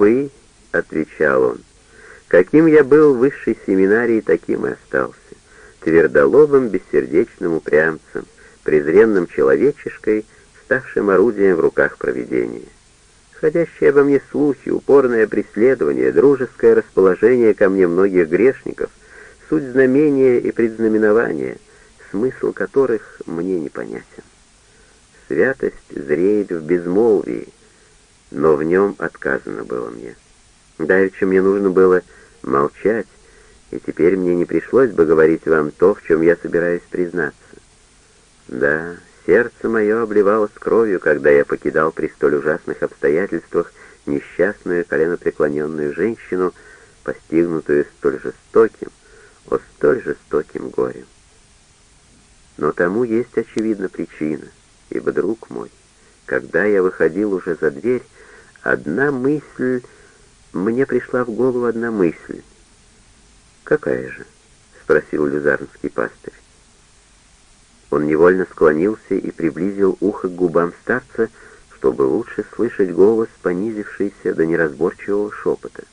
увы», — отвечал он, — «каким я был в высшей семинарии, таким и остался, твердолобым, бессердечным упрямцем, презренным человечешкой, ставшим орудием в руках провидения. Ходящие обо мне слухи, упорное преследование, дружеское расположение ко мне многих грешников, суть знамения и предзнаменования, смысл которых мне непонятен. Святость зреет в безмолвии, но в нем отказано было мне. Давеча мне нужно было молчать, и теперь мне не пришлось бы говорить вам то, в чем я собираюсь признаться. Да, сердце мое обливалось кровью, когда я покидал при столь ужасных обстоятельствах несчастную коленопреклоненную женщину, постигнутую столь жестоким, о столь жестоким горем. Но тому есть, очевидно, причина, ибо, друг мой, когда я выходил уже за дверь, одна мысль, мне пришла в голову одна мысль. «Какая же?» — спросил люзарнский пастырь. Он невольно склонился и приблизил ухо к губам старца, чтобы лучше слышать голос, понизившийся до неразборчивого шепота.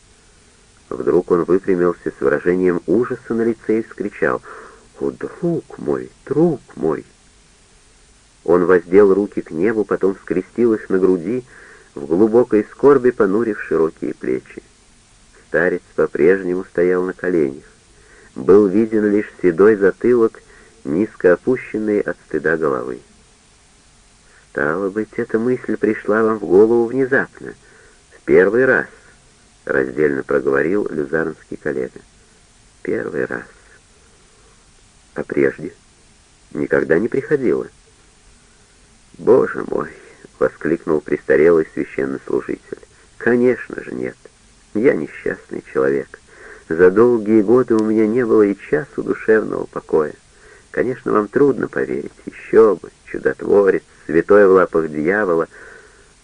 Вдруг он выпрямился с выражением ужаса на лице и вскричал «О, друг мой, друг мой!» Он воздел руки к небу, потом скрестил их на груди, в глубокой скорби понурив широкие плечи. Старец по-прежнему стоял на коленях. Был виден лишь седой затылок, низко опущенный от стыда головы. «Стало быть, эта мысль пришла вам в голову внезапно, в первый раз», — раздельно проговорил люзарнский коллега. «Первый раз. А прежде? Никогда не приходило?» «Боже мой!» — воскликнул престарелый священнослужитель. «Конечно же нет. Я несчастный человек. За долгие годы у меня не было и часу душевного покоя. Конечно, вам трудно поверить. Еще бы, чудотворец, святой в лапах дьявола.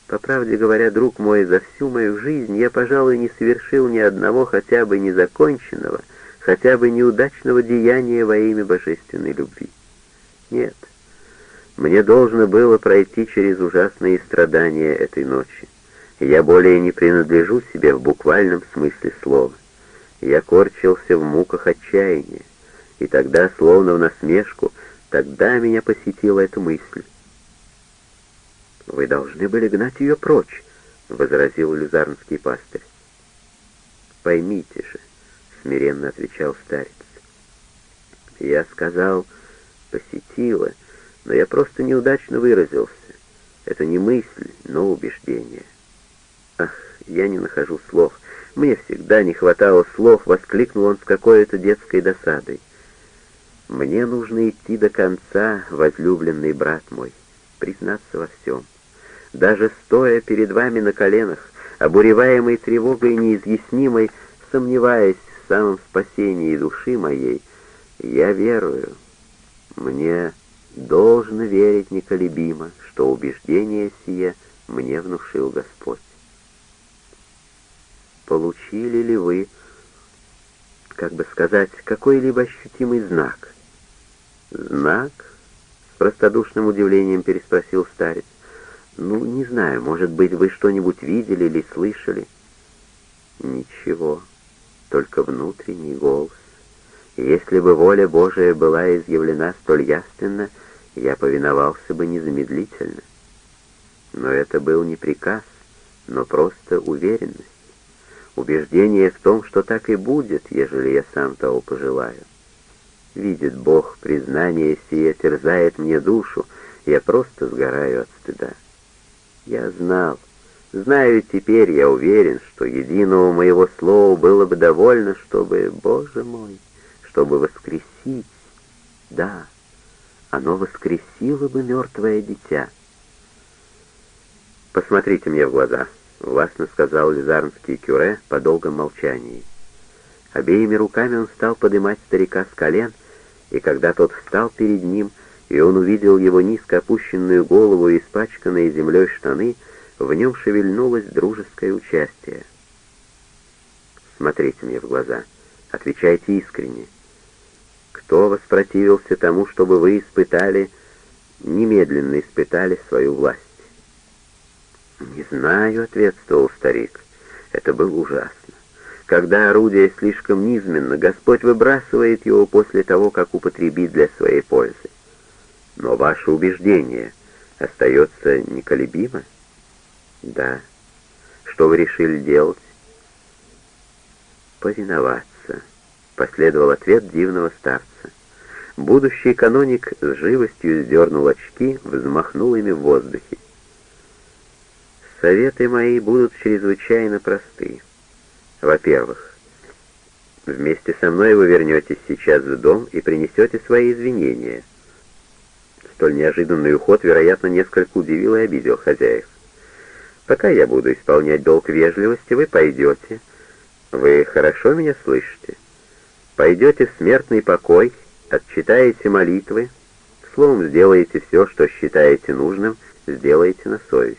По правде говоря, друг мой, за всю мою жизнь я, пожалуй, не совершил ни одного хотя бы незаконченного, хотя бы неудачного деяния во имя божественной любви. Нет, мне должно было пройти через ужасные страдания этой ночи. Я более не принадлежу себе в буквальном смысле слова. Я корчился в муках отчаяния, и тогда, словно в насмешку, тогда меня посетила эта мысль. «Вы должны были гнать ее прочь», — возразил люзарнский пастырь. «Поймите же», — смиренно отвечал старец. «Я сказал, посетила, но я просто неудачно выразился. Это не мысль, но убеждение. Ах, я не нахожу слов. Мне всегда не хватало слов, воскликнул он с какой-то детской досадой. Мне нужно идти до конца, возлюбленный брат мой, признаться во всем. Даже стоя перед вами на коленах, обуреваемой тревогой неизъяснимой, сомневаясь в самом спасении души моей, я верую. Мне должно верить неколебимо, что убеждение сие мне внушил Господь. Получили ли вы, как бы сказать, какой-либо ощутимый знак? Знак? С простодушным удивлением переспросил старец. Ну, не знаю, может быть, вы что-нибудь видели или слышали? Ничего, только внутренний голос. Если бы воля Божия была изъявлена столь яственно, я повиновался бы незамедлительно. Но это был не приказ, но просто уверенность. Убеждение в том, что так и будет, ежели я сам того пожелаю. Видит Бог, признание сие терзает мне душу, я просто сгораю от стыда. Я знал, знаю теперь, я уверен, что единого моего слова было бы довольно, чтобы, Боже мой, чтобы воскресить, да, оно воскресило бы мертвое дитя. «Посмотрите мне в глаза», — властно сказал Лизарнский кюре по долгом молчании. Обеими руками он стал поднимать старика с колен, и когда тот встал перед ним, и он увидел его низко опущенную голову и испачканные землей штаны, в нем шевельнулось дружеское участие. «Смотрите мне в глаза, отвечайте искренне. Кто воспротивился тому, чтобы вы испытали, немедленно испытали свою власть? «Не знаю», — ответствовал старик. Это было ужасно. Когда орудие слишком низменно, Господь выбрасывает его после того, как употребит для своей пользы. Но ваше убеждение остается неколебимо? Да. Что вы решили делать? Повиноваться, последовал ответ дивного старца. Будущий каноник с живостью сдернул очки, взмахнул ими в воздухе. Советы мои будут чрезвычайно просты. Во-первых, вместе со мной вы вернетесь сейчас в дом и принесете свои извинения. Столь неожиданный уход, вероятно, несколько удивил и обидел хозяев. Пока я буду исполнять долг вежливости, вы пойдете. Вы хорошо меня слышите? Пойдете в смертный покой, отчитаете молитвы, словом, сделаете все, что считаете нужным, сделаете на совесть.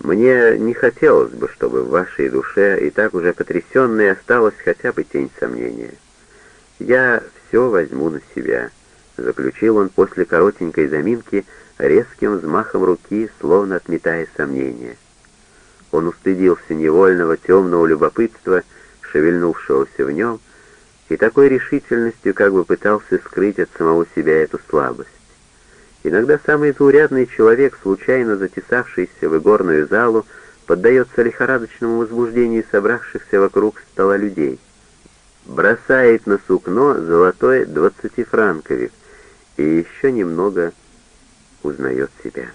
Мне не хотелось бы, чтобы в вашей душе, и так уже потрясенной, осталась хотя бы тень сомнения. Я все возьму на себя, заключил он после коротенькой заминки резким взмахом руки, словно отметая сомнения. Он устыдился невольного темного любопытства, шевельнувшегося в нем, и такой решительностью как бы пытался скрыть от самого себя эту слабость. Иногда самый заурядный человек, случайно затесавшийся в игорную залу, поддается лихорадочному возбуждению собравшихся вокруг стола людей. Бросает на сукно золотой двадцатифранковик и еще немного узнает себя.